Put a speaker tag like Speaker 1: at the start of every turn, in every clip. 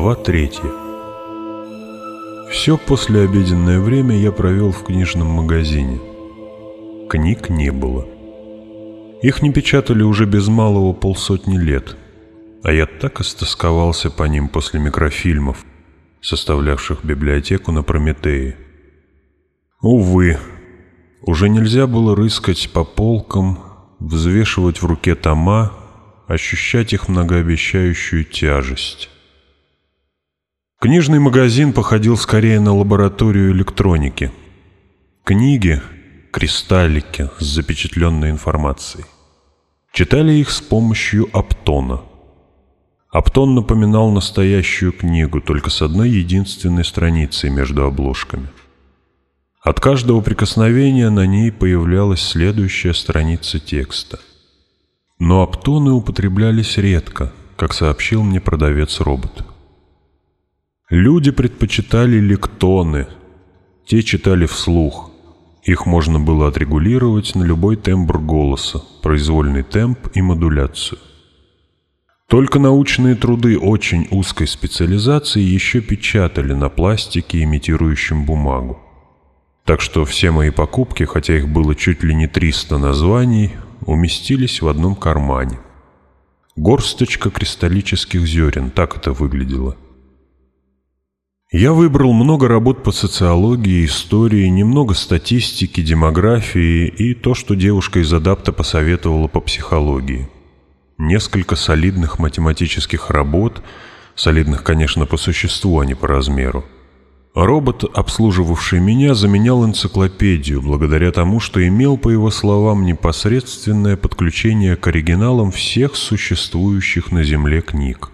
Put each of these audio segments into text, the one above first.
Speaker 1: Глава третья. Все послеобеденное время я провел в книжном магазине. Книг не было. Их не печатали уже без малого полсотни лет, а я так истосковался по ним после микрофильмов, составлявших библиотеку на Прометее. Увы, уже нельзя было рыскать по полкам, взвешивать в руке тома, ощущать их многообещающую тяжесть. Книжный магазин походил скорее на лабораторию электроники. Книги — кристаллики с запечатленной информацией. Читали их с помощью оптона. Оптон напоминал настоящую книгу, только с одной единственной страницей между обложками. От каждого прикосновения на ней появлялась следующая страница текста. Но оптоны употреблялись редко, как сообщил мне продавец робота. Люди предпочитали лектоны. Те читали вслух. Их можно было отрегулировать на любой тембр голоса, произвольный темп и модуляцию. Только научные труды очень узкой специализации еще печатали на пластике, имитирующем бумагу. Так что все мои покупки, хотя их было чуть ли не 300 названий, уместились в одном кармане. Горсточка кристаллических зерен, так это выглядело – я выбрал много работ по социологии, истории, немного статистики, демографии и то, что девушка из адапта посоветовала по психологии. Несколько солидных математических работ, солидных, конечно, по существу, а не по размеру. Робот, обслуживавший меня, заменял энциклопедию, благодаря тому, что имел, по его словам, непосредственное подключение к оригиналам всех существующих на Земле книг.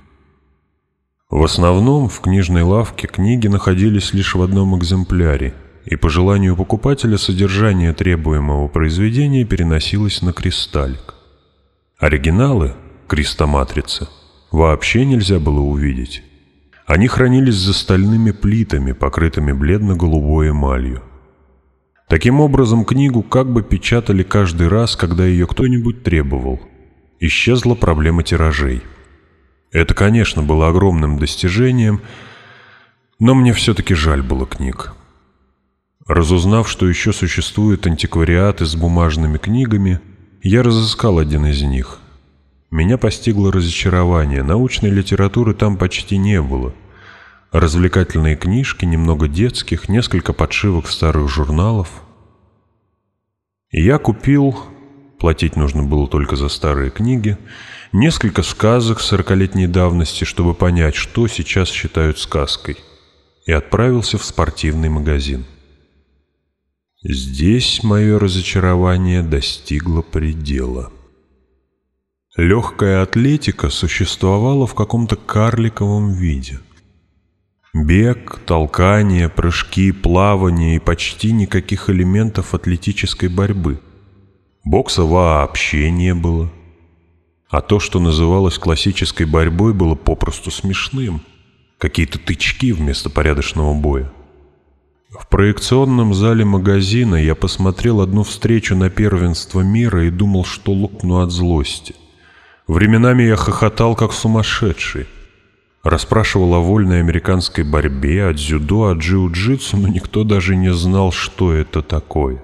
Speaker 1: В основном в книжной лавке книги находились лишь в одном экземпляре, и по желанию покупателя содержание требуемого произведения переносилось на кристаллик. Оригиналы, кристоматрица вообще нельзя было увидеть. Они хранились за стальными плитами, покрытыми бледно-голубой эмалью. Таким образом, книгу как бы печатали каждый раз, когда ее кто-нибудь требовал. Исчезла проблема тиражей – это, конечно, было огромным достижением, но мне все-таки жаль было книг. Разузнав, что еще существуют антиквариаты с бумажными книгами, я разыскал один из них. Меня постигло разочарование, научной литературы там почти не было. Развлекательные книжки, немного детских, несколько подшивок старых журналов. Я купил платить нужно было только за старые книги, несколько сказок сорокалетней давности, чтобы понять, что сейчас считают сказкой, и отправился в спортивный магазин. Здесь мое разочарование достигло предела. Легкая атлетика существовала в каком-то карликовом виде. Бег, толкание, прыжки, плавание и почти никаких элементов атлетической борьбы – Бокса вообще не было. А то, что называлось классической борьбой, было попросту смешным. Какие-то тычки вместо порядочного боя. В проекционном зале магазина я посмотрел одну встречу на первенство мира и думал, что лопну от злости. Временами я хохотал, как сумасшедший. Расспрашивал о вольной американской борьбе, от дзюдо, от джиу-джитсу, но никто даже не знал, что это такое.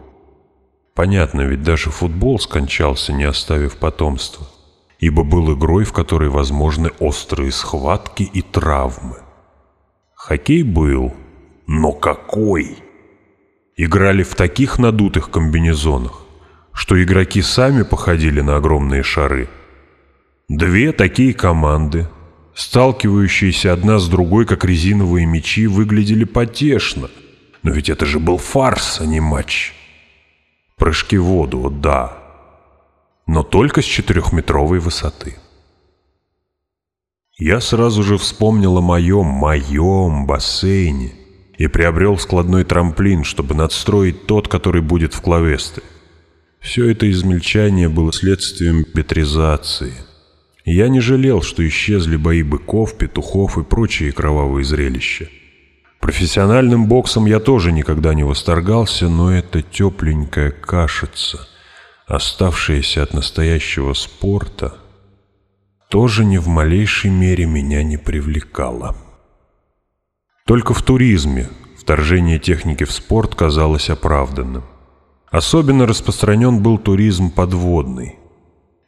Speaker 1: Понятно, ведь даже футбол скончался, не оставив потомства, ибо был игрой, в которой возможны острые схватки и травмы. Хоккей был, но какой! Играли в таких надутых комбинезонах, что игроки сами походили на огромные шары. Две такие команды, сталкивающиеся одна с другой, как резиновые мячи, выглядели потешно. Но ведь это же был фарс, а не матч. Прыжки в воду, да, но только с четырехметровой высоты. Я сразу же вспомнил о моем, моем бассейне и приобрел складной трамплин, чтобы надстроить тот, который будет в клавесты. Все это измельчание было следствием петризации. Я не жалел, что исчезли бои быков, петухов и прочие кровавые зрелища. Профессиональным боксом я тоже никогда не восторгался, но эта тепленькая кашица, оставшаяся от настоящего спорта, тоже ни в малейшей мере меня не привлекала. Только в туризме вторжение техники в спорт казалось оправданным. Особенно распространен был туризм подводный.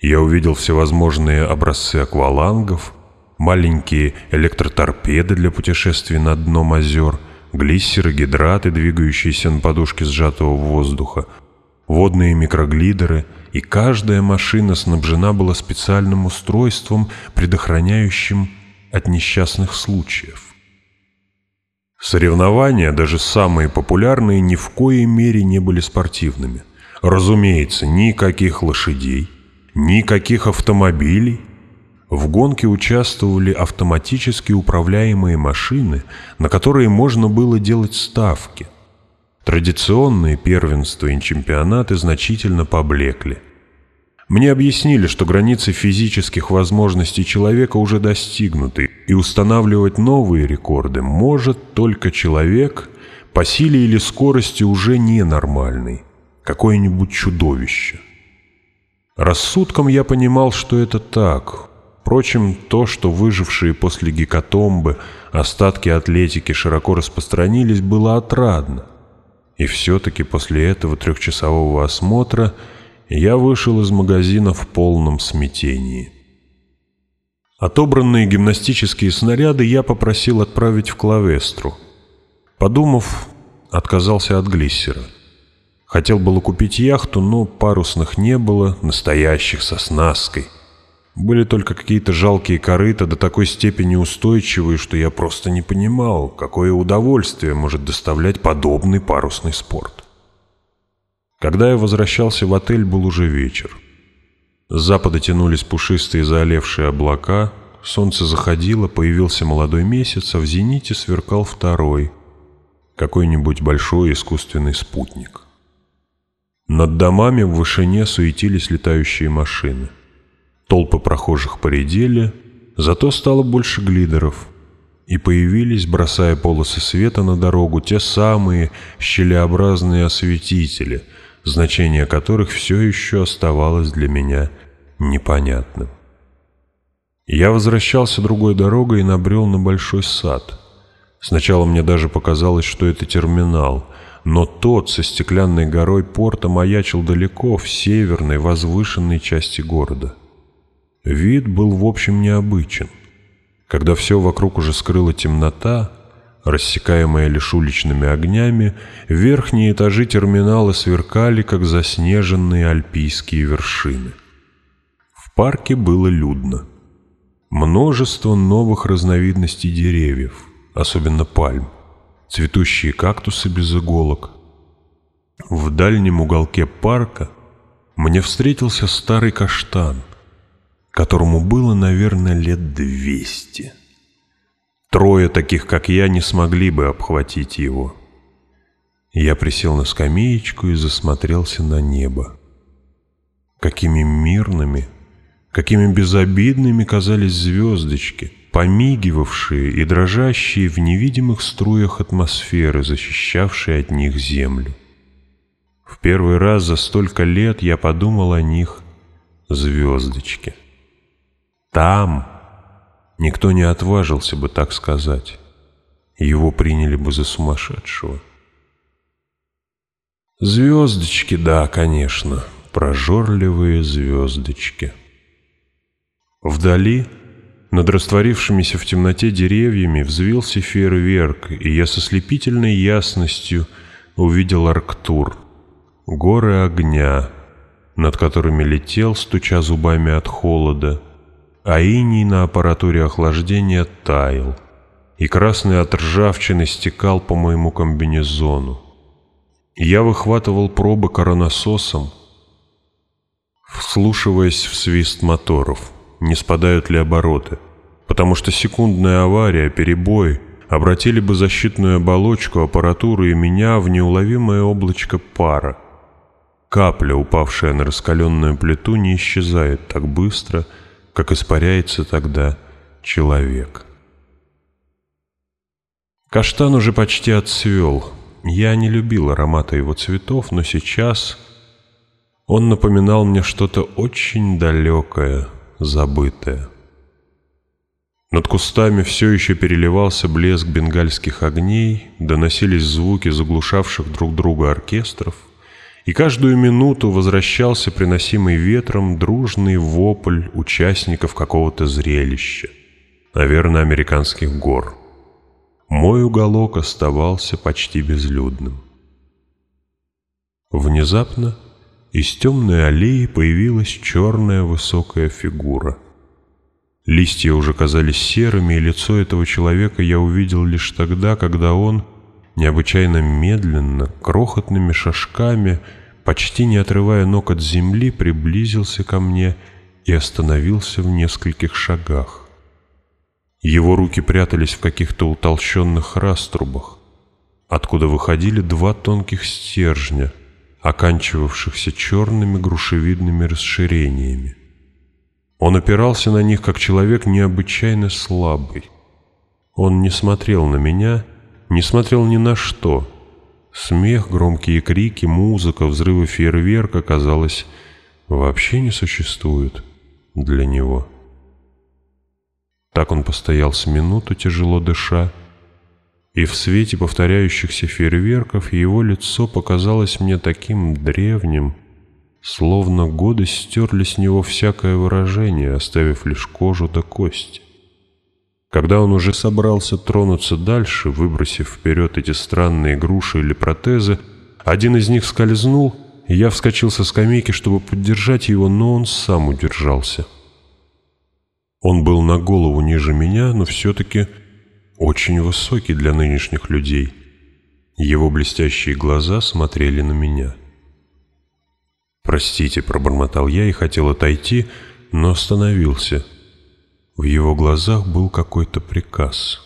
Speaker 1: Я увидел всевозможные образцы аквалангов – маленькие электроторпеды для путешествий на дном озер, глиссеры, гидраты, двигающиеся на подушке сжатого воздуха, водные микроглидеры, и каждая машина снабжена была специальным устройством, предохраняющим от несчастных случаев. Соревнования, даже самые популярные, ни в коей мере не были спортивными. Разумеется, никаких лошадей, никаких автомобилей – в гонке участвовали автоматически управляемые машины, на которые можно было делать ставки. Традиционные первенства и чемпионаты значительно поблекли. Мне объяснили, что границы физических возможностей человека уже достигнуты, и устанавливать новые рекорды может только человек по силе или скорости уже ненормальный, какое-нибудь чудовище. Рассудком я понимал, что это так, Впрочем, то, что выжившие после гекатомбы остатки атлетики широко распространились, было отрадно. И все-таки после этого трехчасового осмотра я вышел из магазина в полном смятении. Отобранные гимнастические снаряды я попросил отправить в Клавестру. Подумав, отказался от глиссера. Хотел было купить яхту, но парусных не было, настоящих, со снаской – были только какие-то жалкие корыта до такой степени устойчивые, что я просто не понимал, какое удовольствие может доставлять подобный парусный спорт. Когда я возвращался в отель, был уже вечер. С запада тянулись пушистые заолевшие облака, солнце заходило, появился молодой месяц, а в зените сверкал второй, какой-нибудь большой искусственный спутник. Над домами в вышине суетились летающие машины — Толпы прохожих поредели, зато стало больше глидеров. И появились, бросая полосы света на дорогу, те самые щелеобразные осветители, значение которых все еще оставалось для меня непонятным. Я возвращался другой дорогой и набрел на большой сад. Сначала мне даже показалось, что это терминал, но тот со стеклянной горой порта маячил далеко, в северной возвышенной части города. Вид был в общем необычен. Когда все вокруг уже скрыла темнота, рассекаемая лишь уличными огнями, верхние этажи терминала сверкали, как заснеженные альпийские вершины. В парке было людно. Множество новых разновидностей деревьев, особенно пальм, цветущие кактусы без иголок. В дальнем уголке парка мне встретился старый каштан — которому было, наверное, лет двести. Трое таких, как я, не смогли бы обхватить его. Я присел на скамеечку и засмотрелся на небо. Какими мирными, какими безобидными казались звездочки, помигивавшие и дрожащие в невидимых струях атмосферы, защищавшие от них землю. В первый раз за столько лет я подумал о них звездочки. Там никто не отважился бы так сказать. Его приняли бы за сумасшедшего. Звездочки, да, конечно, прожорливые звездочки. Вдали, над растворившимися в темноте деревьями, взвился фейерверк, и я со слепительной ясностью увидел Арктур, горы огня, над которыми летел, стуча зубами от холода, а иней на аппаратуре охлаждения таял, и красный от ржавчины стекал по моему комбинезону. Я выхватывал пробы коронасосом, вслушиваясь в свист моторов, не спадают ли обороты, потому что секундная авария, перебой обратили бы защитную оболочку, аппаратуры и меня в неуловимое облачко пара. Капля, упавшая на раскаленную плиту, не исчезает так быстро — как испаряется тогда человек. Каштан уже почти отцвел. Я не любил аромата его цветов, но сейчас он напоминал мне что-то очень далекое, забытое. Над кустами все еще переливался блеск бенгальских огней, доносились звуки заглушавших друг друга оркестров — и каждую минуту возвращался приносимый ветром дружный вопль участников какого-то зрелища, наверное, американских гор. Мой уголок оставался почти безлюдным. Внезапно из темной аллеи появилась черная высокая фигура. Листья уже казались серыми, и лицо этого человека я увидел лишь тогда, когда он — необычайно медленно, крохотными шажками, почти не отрывая ног от земли, приблизился ко мне и остановился в нескольких шагах. Его руки прятались в каких-то утолщенных раструбах, откуда выходили два тонких стержня, оканчивавшихся черными грушевидными расширениями. Он опирался на них, как человек необычайно слабый. Он не смотрел на меня не смотрел ни на что. Смех, громкие крики, музыка, взрывы фейерверка, казалось, вообще не существуют для него. Так он постоял с минуту, тяжело дыша, и в свете повторяющихся фейерверков его лицо показалось мне таким древним, словно годы стерли с него всякое выражение, оставив лишь кожу до кости. Когда он уже собрался тронуться дальше, выбросив вперед эти странные груши или протезы, один из них скользнул, и я вскочил со скамейки, чтобы поддержать его, но он сам удержался. Он был на голову ниже меня, но все-таки очень высокий для нынешних людей. Его блестящие глаза смотрели на меня. «Простите», — пробормотал я и хотел отойти, но остановился — в его глазах был какой-то приказ.